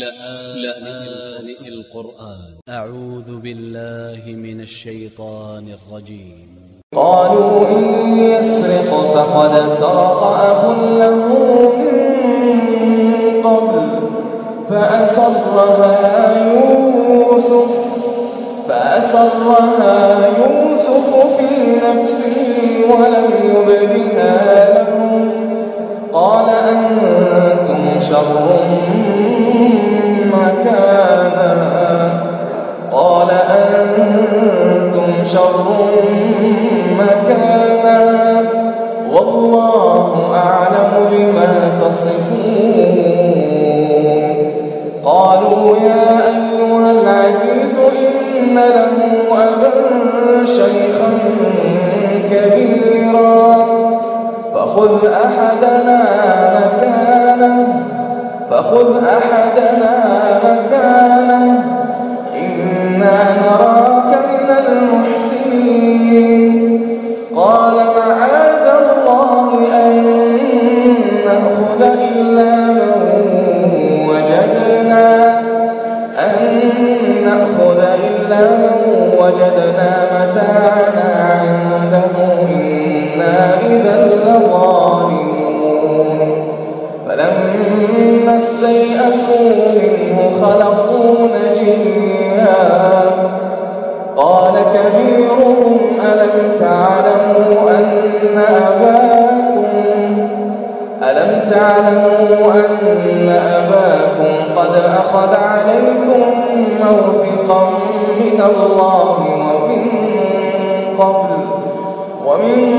لآن القرآن. أ ع و ذ ب ا ل ل ه من ا ل ش ي ط ا ن ا ل ج ي م قالوا إن يسرق فقد سرق أخ له من قبل فأسرها يوسف فأسرها يوسف بما تصفون فلما استيئسوا منه خلصوا نجيا قال كبيرهم ألم تعلموا أن أباكم ألم تعلموا أن أباكم قد أخذ عليكم موثقا من الله ومن قبل ومن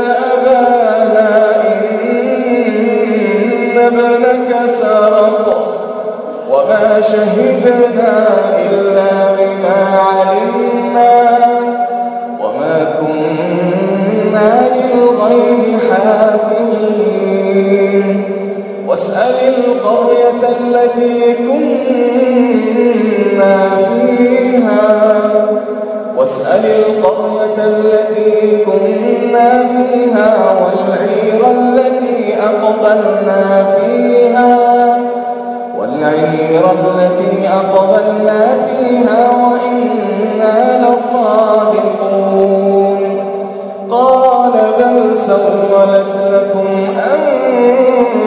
ابنك سرق. وما شهدنا إلا بما علمنا. وما كنا للغيب حافظين. واسأل القرية التي كنا فيها. واسأل القرية التي كنا فيها. التي أقبلنا فيها وإنا لصادقون. قال بل سولت لكم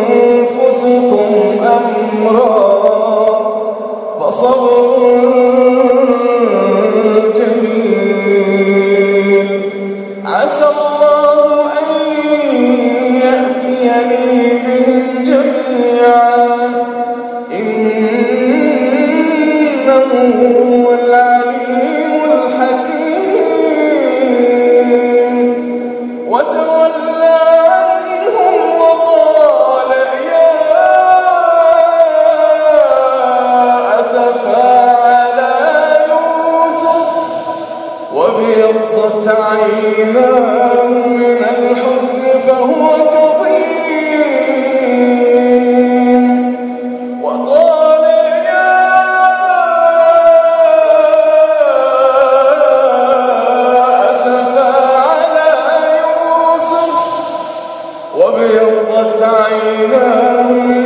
أنفسكم أمرا فصبر جميل. عسى الله أن يأتيني وابيضت عيناه من الحزن فهو عيناه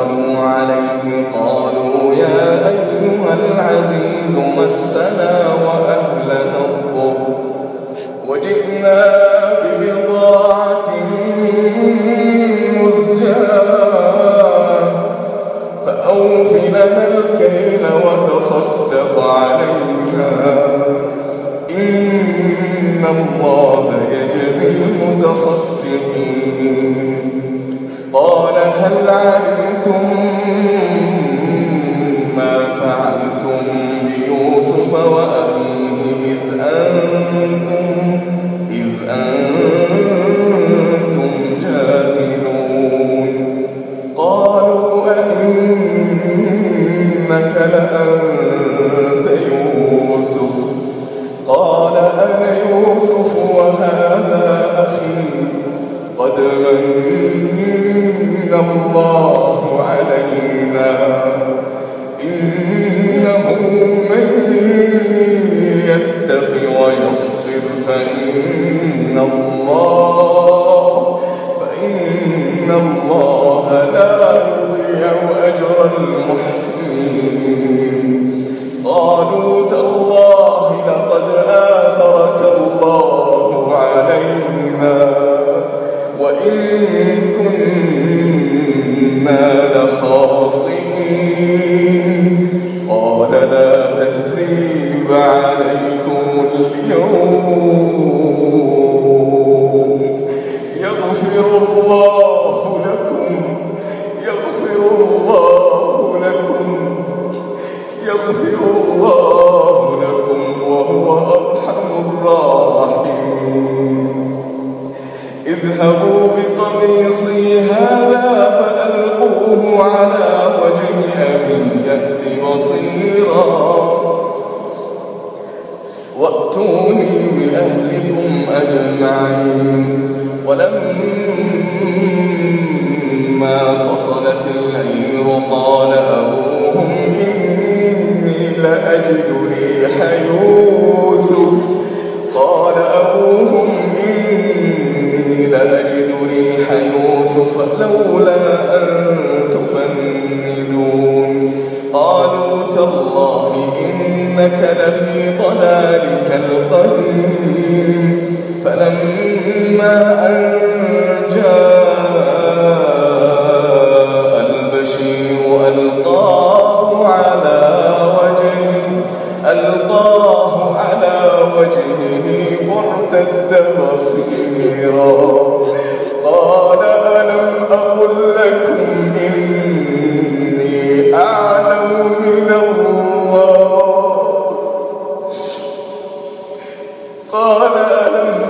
دخلوا عليه قالوا يا أيها العزيز مسنا وأهلنا الله لا يضيع أجر المحسنين. وأتوني بأهلكم أجمعين. ولما فصلت العير قال أبوهم إني لأجد ريح يوسف. قال أبوهم إني لأجد ريح يوسف لولا فلما أن جاء البشير ألقاه على وجهه ألقاه على وجهه فارتد بصيرا قال ألم أقل لكم إني أعلم من الله؟ قال ألم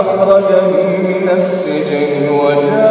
أخرجني من السجن وجاء